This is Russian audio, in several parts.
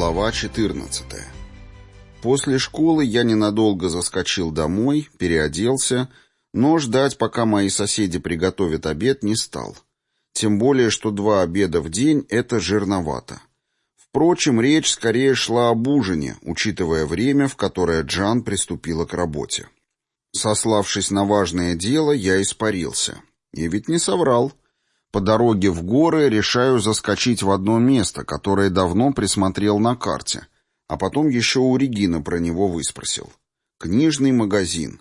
Глава 14 После школы я ненадолго заскочил домой, переоделся, но ждать, пока мои соседи приготовят обед, не стал. Тем более, что два обеда в день — это жирновато. Впрочем, речь скорее шла об ужине, учитывая время, в которое Джан приступила к работе. Сославшись на важное дело, я испарился. И ведь не соврал. По дороге в горы решаю заскочить в одно место, которое давно присмотрел на карте, а потом еще у Регины про него выспросил. Книжный магазин.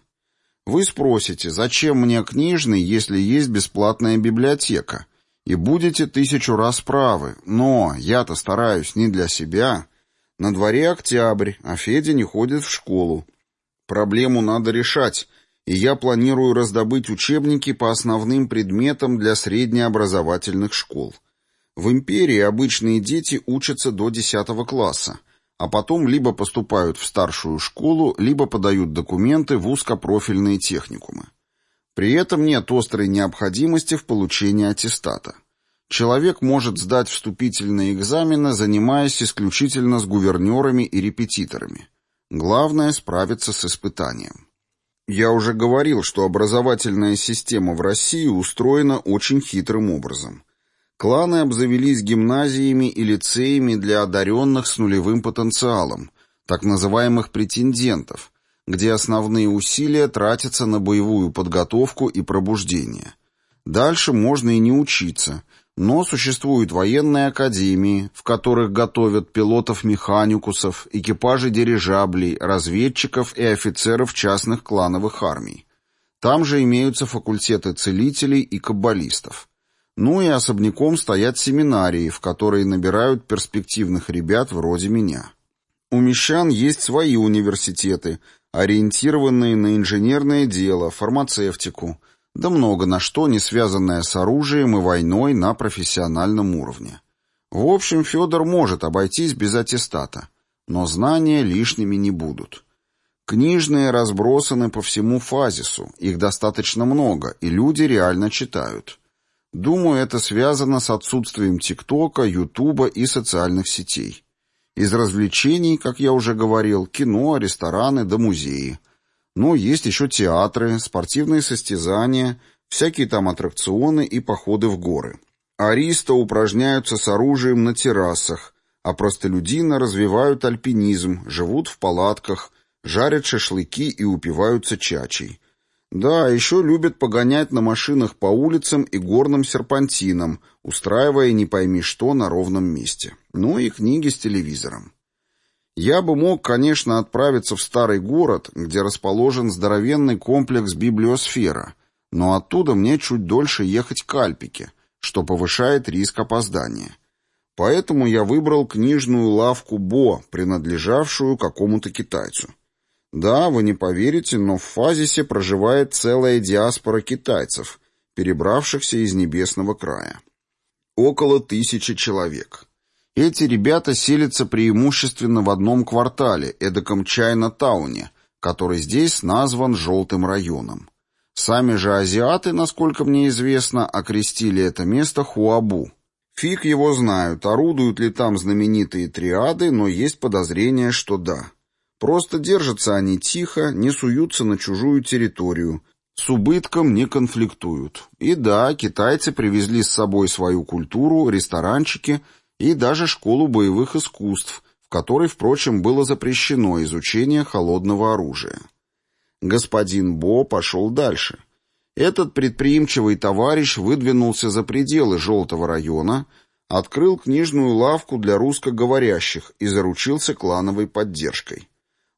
Вы спросите, зачем мне книжный, если есть бесплатная библиотека? И будете тысячу раз правы, но я-то стараюсь не для себя. На дворе октябрь, а Федя не ходит в школу. Проблему надо решать, и я планирую раздобыть учебники по основным предметам для среднеобразовательных школ. В империи обычные дети учатся до 10 класса, а потом либо поступают в старшую школу, либо подают документы в узкопрофильные техникумы. При этом нет острой необходимости в получении аттестата. Человек может сдать вступительные экзамены, занимаясь исключительно с гувернерами и репетиторами. Главное – справиться с испытанием. Я уже говорил, что образовательная система в России устроена очень хитрым образом. Кланы обзавелись гимназиями и лицеями для одаренных с нулевым потенциалом, так называемых претендентов, где основные усилия тратятся на боевую подготовку и пробуждение. Дальше можно и не учиться, но существуют военные академии, в которых готовят пилотов-механикусов, экипажи дирижаблей, разведчиков и офицеров частных клановых армий. Там же имеются факультеты целителей и каббалистов. Ну и особняком стоят семинарии, в которые набирают перспективных ребят вроде меня. У мещан есть свои университеты, ориентированные на инженерное дело, фармацевтику – да много на что, не связанное с оружием и войной на профессиональном уровне. В общем, Федор может обойтись без аттестата, но знания лишними не будут. Книжные разбросаны по всему фазису, их достаточно много, и люди реально читают. Думаю, это связано с отсутствием ТикТока, Ютуба и социальных сетей. Из развлечений, как я уже говорил, кино, рестораны да музеи – но есть еще театры, спортивные состязания, всякие там аттракционы и походы в горы. Ариста упражняются с оружием на террасах, а простолюдины развивают альпинизм, живут в палатках, жарят шашлыки и упиваются чачей. Да, еще любят погонять на машинах по улицам и горным серпантинам, устраивая не пойми что на ровном месте. Ну и книги с телевизором. Я бы мог, конечно, отправиться в старый город, где расположен здоровенный комплекс библиосфера, но оттуда мне чуть дольше ехать к Альпике, что повышает риск опоздания. Поэтому я выбрал книжную лавку Бо, принадлежавшую какому-то китайцу. Да, вы не поверите, но в Фазисе проживает целая диаспора китайцев, перебравшихся из небесного края. Около тысячи человек. Эти ребята селятся преимущественно в одном квартале, эдаком Чайна-тауне, который здесь назван «желтым районом». Сами же азиаты, насколько мне известно, окрестили это место Хуабу. Фиг его знают, орудуют ли там знаменитые триады, но есть подозрение, что да. Просто держатся они тихо, не суются на чужую территорию, с убытком не конфликтуют. И да, китайцы привезли с собой свою культуру, ресторанчики – и даже школу боевых искусств, в которой, впрочем, было запрещено изучение холодного оружия. Господин Бо пошел дальше. Этот предприимчивый товарищ выдвинулся за пределы Желтого района, открыл книжную лавку для русскоговорящих и заручился клановой поддержкой.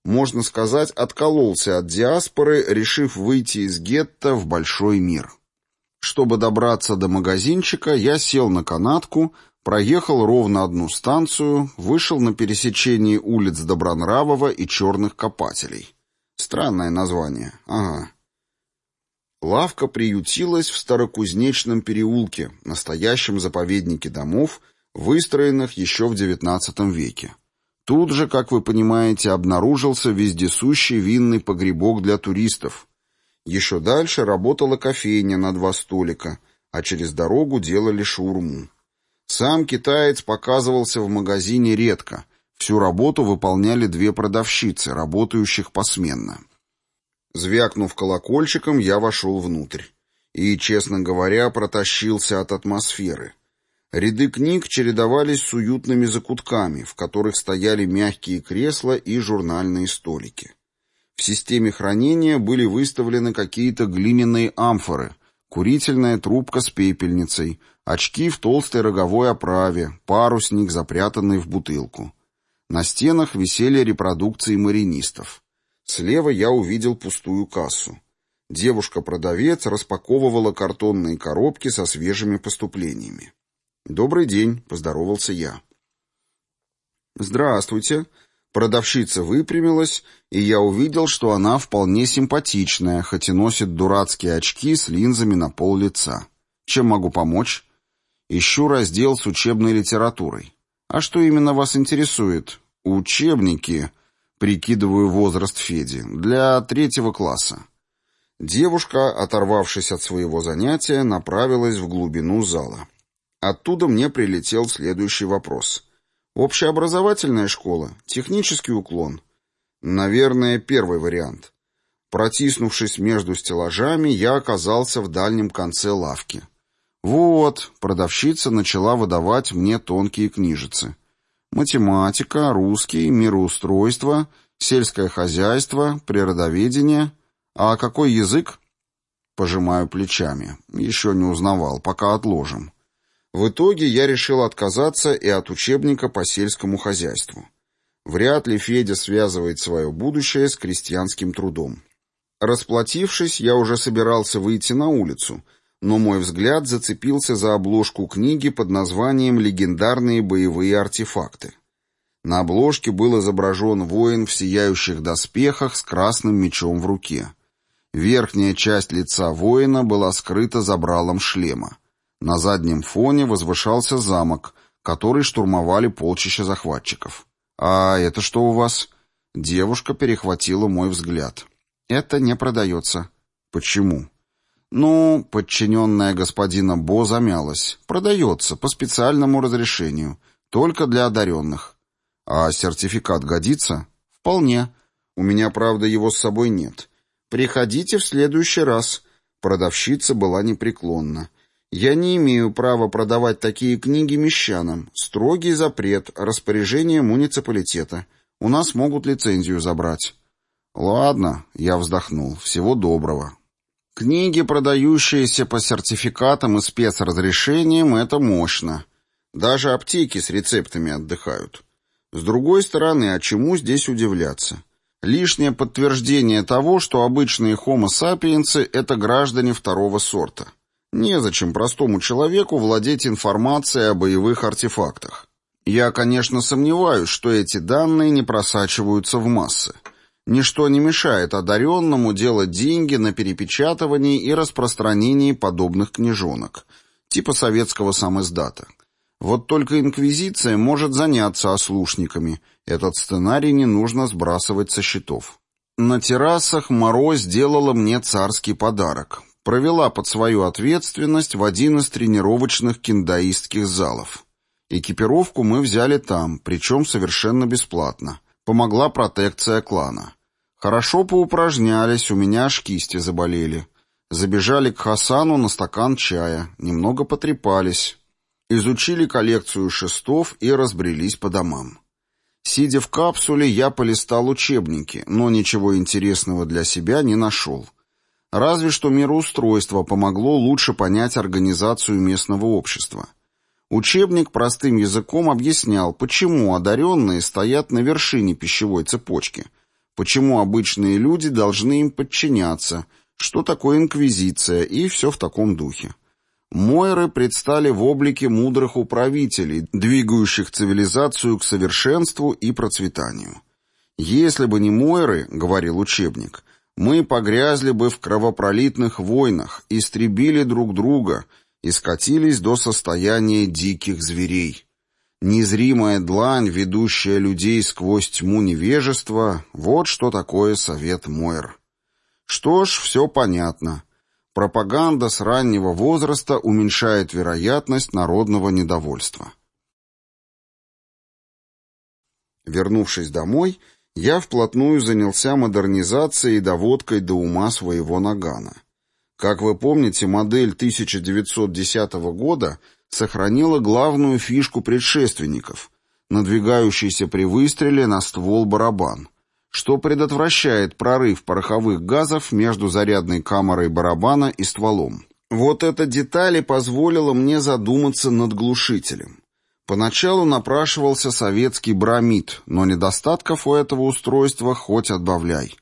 Можно сказать, откололся от диаспоры, решив выйти из гетто в большой мир. Чтобы добраться до магазинчика, я сел на канатку, Проехал ровно одну станцию, вышел на пересечении улиц Добронравова и Черных Копателей. Странное название, ага. Лавка приютилась в Старокузнечном переулке, настоящем заповеднике домов, выстроенных еще в XIX веке. Тут же, как вы понимаете, обнаружился вездесущий винный погребок для туристов. Еще дальше работала кофейня на два столика, а через дорогу делали шаурму. Сам китаец показывался в магазине редко. Всю работу выполняли две продавщицы, работающих посменно. Звякнув колокольчиком, я вошел внутрь. И, честно говоря, протащился от атмосферы. Ряды книг чередовались с уютными закутками, в которых стояли мягкие кресла и журнальные столики. В системе хранения были выставлены какие-то глиняные амфоры, курительная трубка с пепельницей, очки в толстой роговой оправе, парусник, запрятанный в бутылку. На стенах висели репродукции маринистов. Слева я увидел пустую кассу. Девушка-продавец распаковывала картонные коробки со свежими поступлениями. «Добрый день», — поздоровался я. «Здравствуйте». Продавщица выпрямилась, и я увидел, что она вполне симпатичная, хоть и носит дурацкие очки с линзами на пол лица. Чем могу помочь? Ищу раздел с учебной литературой. А что именно вас интересует? Учебники. Прикидываю возраст Феди. Для третьего класса. Девушка, оторвавшись от своего занятия, направилась в глубину зала. Оттуда мне прилетел следующий вопрос. Общеобразовательная школа? Технический уклон? Наверное, первый вариант. Протиснувшись между стеллажами, я оказался в дальнем конце лавки. Вот, продавщица начала выдавать мне тонкие книжицы. Математика, русский, мироустройство, сельское хозяйство, природоведение. А какой язык? Пожимаю плечами. Еще не узнавал, пока отложим. В итоге я решил отказаться и от учебника по сельскому хозяйству. Вряд ли Федя связывает свое будущее с крестьянским трудом. Расплатившись, я уже собирался выйти на улицу, но мой взгляд зацепился за обложку книги под названием «Легендарные боевые артефакты». На обложке был изображен воин в сияющих доспехах с красным мечом в руке. Верхняя часть лица воина была скрыта забралом шлема. На заднем фоне возвышался замок, который штурмовали полчища захватчиков. «А это что у вас?» Девушка перехватила мой взгляд. «Это не продается». «Почему?» «Ну, подчиненная господина Бо замялась. Продается, по специальному разрешению. Только для одаренных». «А сертификат годится?» «Вполне. У меня, правда, его с собой нет. Приходите в следующий раз». Продавщица была непреклонна. Я не имею права продавать такие книги мещанам. Строгий запрет, распоряжение муниципалитета. У нас могут лицензию забрать. Ладно, я вздохнул. Всего доброго. Книги, продающиеся по сертификатам и спецразрешениям, это мощно. Даже аптеки с рецептами отдыхают. С другой стороны, а чему здесь удивляться? Лишнее подтверждение того, что обычные хомо сапиенсы — это граждане второго сорта. Незачем простому человеку владеть информацией о боевых артефактах. Я, конечно, сомневаюсь, что эти данные не просачиваются в массы. Ничто не мешает одаренному делать деньги на перепечатывании и распространении подобных книжонок, типа советского самиздата. Вот только Инквизиция может заняться ослушниками. Этот сценарий не нужно сбрасывать со счетов. На террасах Моро сделала мне царский подарок провела под свою ответственность в один из тренировочных киндаистских залов. Экипировку мы взяли там, причем совершенно бесплатно. Помогла протекция клана. Хорошо поупражнялись, у меня аж кисти заболели. Забежали к Хасану на стакан чая, немного потрепались. Изучили коллекцию шестов и разбрелись по домам. Сидя в капсуле, я полистал учебники, но ничего интересного для себя не нашел. Разве что мироустройство помогло лучше понять организацию местного общества. Учебник простым языком объяснял, почему одаренные стоят на вершине пищевой цепочки, почему обычные люди должны им подчиняться, что такое инквизиция и все в таком духе. Мойры предстали в облике мудрых управителей, двигающих цивилизацию к совершенству и процветанию. «Если бы не Мойры, — говорил учебник, мы погрязли бы в кровопролитных войнах, истребили друг друга и скатились до состояния диких зверей. Незримая длань, ведущая людей сквозь тьму невежества, вот что такое совет Мойр. Что ж, все понятно. Пропаганда с раннего возраста уменьшает вероятность народного недовольства. Вернувшись домой, я вплотную занялся модернизацией и доводкой до ума своего нагана. Как вы помните, модель 1910 года сохранила главную фишку предшественников — надвигающийся при выстреле на ствол барабан, что предотвращает прорыв пороховых газов между зарядной камерой барабана и стволом. Вот эта деталь и позволила мне задуматься над глушителем. Поначалу напрашивался советский бромид, но недостатков у этого устройства хоть отбавляй.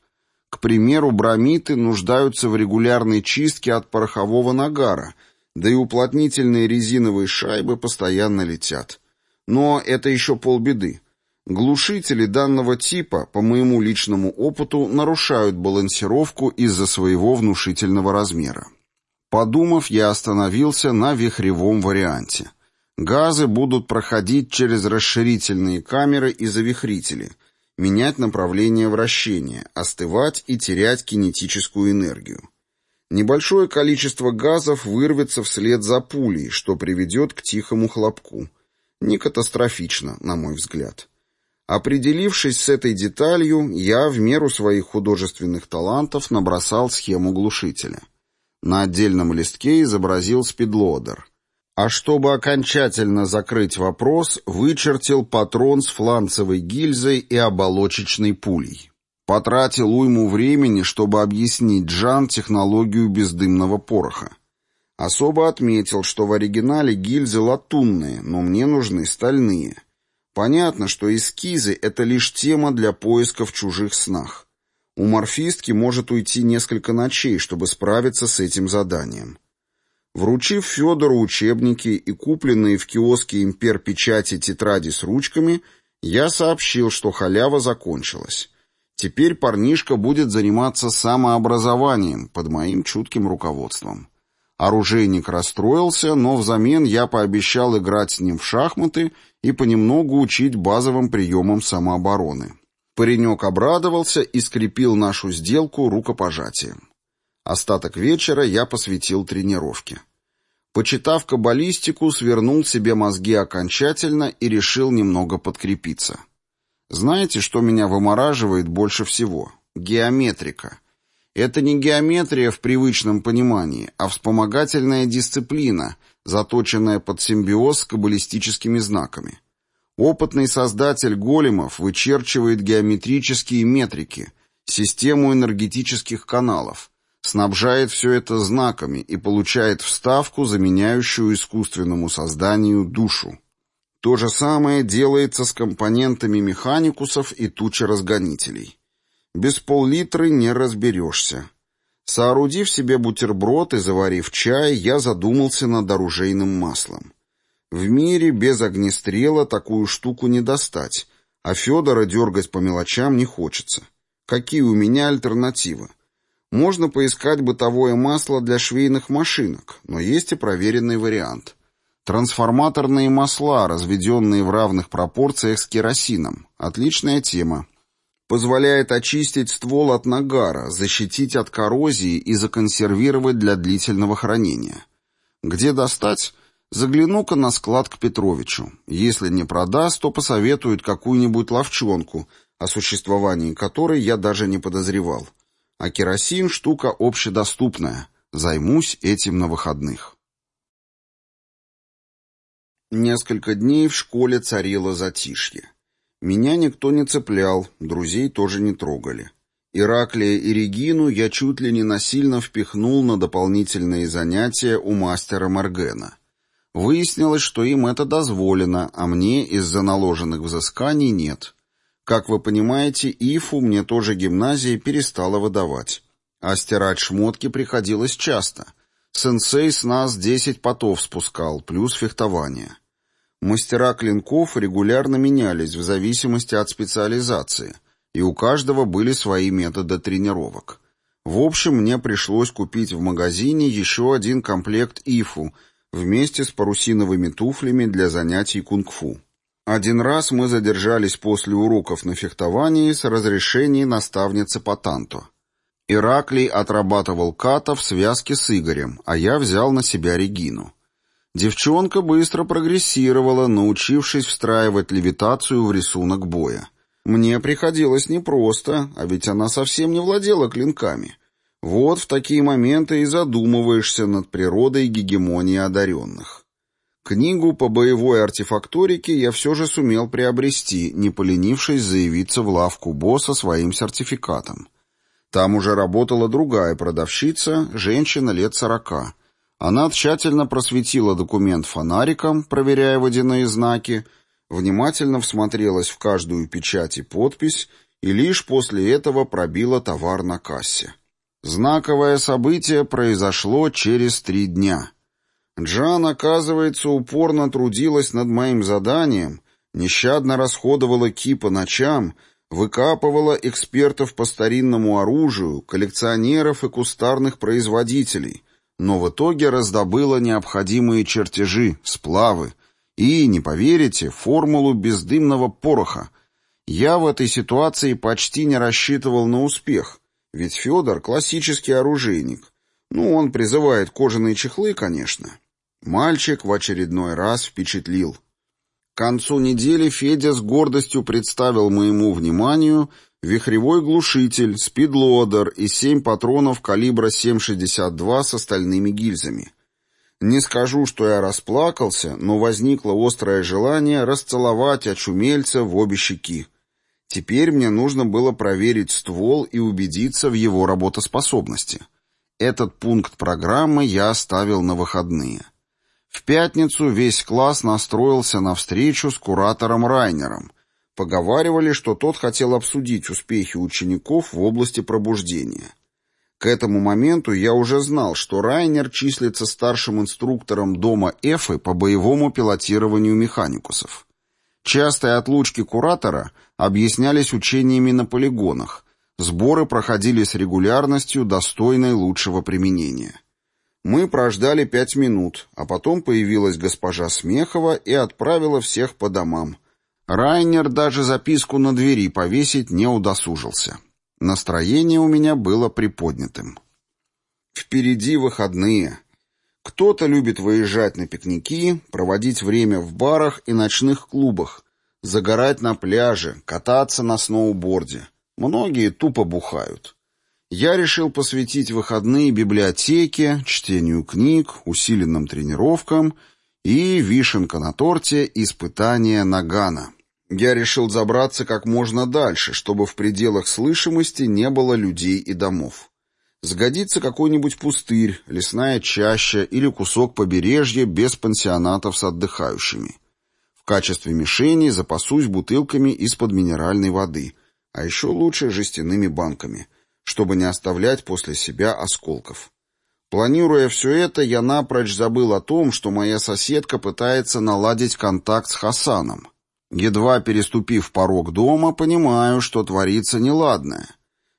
К примеру, бромиты нуждаются в регулярной чистке от порохового нагара, да и уплотнительные резиновые шайбы постоянно летят. Но это еще полбеды. Глушители данного типа, по моему личному опыту, нарушают балансировку из-за своего внушительного размера. Подумав, я остановился на вихревом варианте. Газы будут проходить через расширительные камеры и завихрители, менять направление вращения, остывать и терять кинетическую энергию. Небольшое количество газов вырвется вслед за пулей, что приведет к тихому хлопку. Не катастрофично, на мой взгляд. Определившись с этой деталью, я в меру своих художественных талантов набросал схему глушителя. На отдельном листке изобразил спидлодер. А чтобы окончательно закрыть вопрос, вычертил патрон с фланцевой гильзой и оболочечной пулей. Потратил уйму времени, чтобы объяснить Джан технологию бездымного пороха. Особо отметил, что в оригинале гильзы латунные, но мне нужны стальные — Понятно, что эскизы — это лишь тема для поиска в чужих снах. У морфистки может уйти несколько ночей, чтобы справиться с этим заданием. Вручив Федору учебники и купленные в киоске «Импер» печати тетради с ручками, я сообщил, что халява закончилась. Теперь парнишка будет заниматься самообразованием под моим чутким руководством. Оружейник расстроился, но взамен я пообещал играть с ним в шахматы и понемногу учить базовым приемам самообороны. Паренек обрадовался и скрепил нашу сделку рукопожатием. Остаток вечера я посвятил тренировке. Почитав каббалистику, свернул себе мозги окончательно и решил немного подкрепиться. Знаете, что меня вымораживает больше всего? Геометрика. Это не геометрия в привычном понимании, а вспомогательная дисциплина, заточенная под симбиоз с каббалистическими знаками. Опытный создатель големов вычерчивает геометрические метрики, систему энергетических каналов, снабжает все это знаками и получает вставку, заменяющую искусственному созданию душу. То же самое делается с компонентами механикусов и тучеразгонителей. Без пол-литра не разберешься. Соорудив себе бутерброд и заварив чай, я задумался над оружейным маслом. В мире без огнестрела такую штуку не достать, а Федора дергать по мелочам не хочется. Какие у меня альтернативы? Можно поискать бытовое масло для швейных машинок, но есть и проверенный вариант. Трансформаторные масла, разведенные в равных пропорциях с керосином. Отличная тема позволяет очистить ствол от нагара, защитить от коррозии и законсервировать для длительного хранения. Где достать? Загляну-ка на склад к Петровичу. Если не продаст, то посоветует какую-нибудь ловчонку, о существовании которой я даже не подозревал. А керосин — штука общедоступная. Займусь этим на выходных. Несколько дней в школе царило затишье. Меня никто не цеплял, друзей тоже не трогали. Ираклия и Регину я чуть ли не насильно впихнул на дополнительные занятия у мастера Маргена. Выяснилось, что им это дозволено, а мне из-за наложенных взысканий нет. Как вы понимаете, ИФУ мне тоже гимназия перестала выдавать. А стирать шмотки приходилось часто. Сенсей с нас десять потов спускал, плюс фехтование. Мастера клинков регулярно менялись в зависимости от специализации, и у каждого были свои методы тренировок. В общем, мне пришлось купить в магазине еще один комплект ИФУ вместе с парусиновыми туфлями для занятий кунг-фу. Один раз мы задержались после уроков на фехтовании с разрешения наставницы по танту. Ираклий отрабатывал ката в связке с Игорем, а я взял на себя Регину. Девчонка быстро прогрессировала, научившись встраивать левитацию в рисунок боя. Мне приходилось непросто, а ведь она совсем не владела клинками. Вот в такие моменты и задумываешься над природой гегемонии одаренных. Книгу по боевой артефакторике я все же сумел приобрести, не поленившись заявиться в лавку босса своим сертификатом. Там уже работала другая продавщица, женщина лет сорока. Она тщательно просветила документ фонариком, проверяя водяные знаки, внимательно всмотрелась в каждую печать и подпись и лишь после этого пробила товар на кассе. Знаковое событие произошло через три дня. Джан, оказывается, упорно трудилась над моим заданием, нещадно расходовала ки по ночам, выкапывала экспертов по старинному оружию, коллекционеров и кустарных производителей — но в итоге раздобыла необходимые чертежи, сплавы и, не поверите, формулу бездымного пороха. Я в этой ситуации почти не рассчитывал на успех, ведь Федор — классический оружейник. Ну, он призывает кожаные чехлы, конечно. Мальчик в очередной раз впечатлил. К концу недели Федя с гордостью представил моему вниманию вихревой глушитель, спидлодер и семь патронов калибра 7,62 с остальными гильзами. Не скажу, что я расплакался, но возникло острое желание расцеловать очумельца в обе щеки. Теперь мне нужно было проверить ствол и убедиться в его работоспособности. Этот пункт программы я оставил на выходные. В пятницу весь класс настроился на встречу с куратором Райнером — Поговаривали, что тот хотел обсудить успехи учеников в области пробуждения. К этому моменту я уже знал, что Райнер числится старшим инструктором дома Эфы по боевому пилотированию механикусов. Частые отлучки куратора объяснялись учениями на полигонах, сборы проходили с регулярностью, достойной лучшего применения. Мы прождали пять минут, а потом появилась госпожа Смехова и отправила всех по домам – Райнер даже записку на двери повесить не удосужился. Настроение у меня было приподнятым. Впереди выходные. Кто-то любит выезжать на пикники, проводить время в барах и ночных клубах, загорать на пляже, кататься на сноуборде. Многие тупо бухают. Я решил посвятить выходные библиотеке, чтению книг, усиленным тренировкам и, вишенка на торте, испытания Нагана. Я решил забраться как можно дальше, чтобы в пределах слышимости не было людей и домов. Сгодится какой-нибудь пустырь, лесная чаща или кусок побережья без пансионатов с отдыхающими. В качестве мишени запасусь бутылками из-под минеральной воды, а еще лучше жестяными банками, чтобы не оставлять после себя осколков. Планируя все это, я напрочь забыл о том, что моя соседка пытается наладить контакт с Хасаном. Едва переступив порог дома, понимаю, что творится неладное.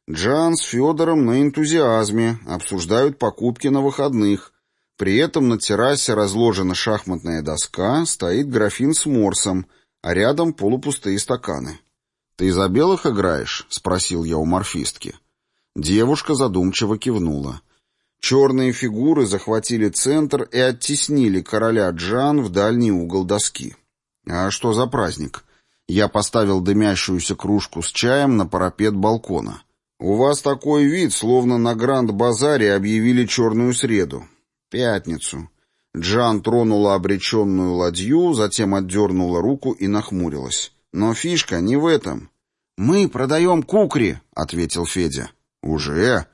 Джан с Федором на энтузиазме, обсуждают покупки на выходных. При этом на террасе разложена шахматная доска, стоит графин с морсом, а рядом полупустые стаканы. «Ты за белых играешь?» — спросил я у морфистки. Девушка задумчиво кивнула. Черные фигуры захватили центр и оттеснили короля Джан в дальний угол доски. «А что за праздник?» Я поставил дымящуюся кружку с чаем на парапет балкона. «У вас такой вид, словно на Гранд-базаре объявили черную среду». «Пятницу». Джан тронула обреченную ладью, затем отдернула руку и нахмурилась. «Но фишка не в этом». «Мы продаем кукри», — ответил Федя. «Уже?»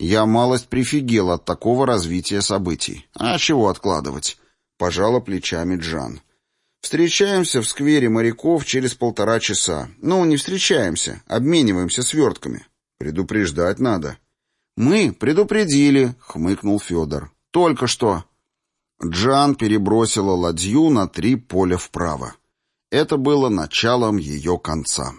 Я малость прифигел от такого развития событий. «А чего откладывать?» — пожала плечами Джан. Встречаемся в сквере моряков через полтора часа. Ну, не встречаемся, обмениваемся свертками. Предупреждать надо. Мы предупредили, хмыкнул Федор. Только что. Джан перебросила ладью на три поля вправо. Это было началом ее конца.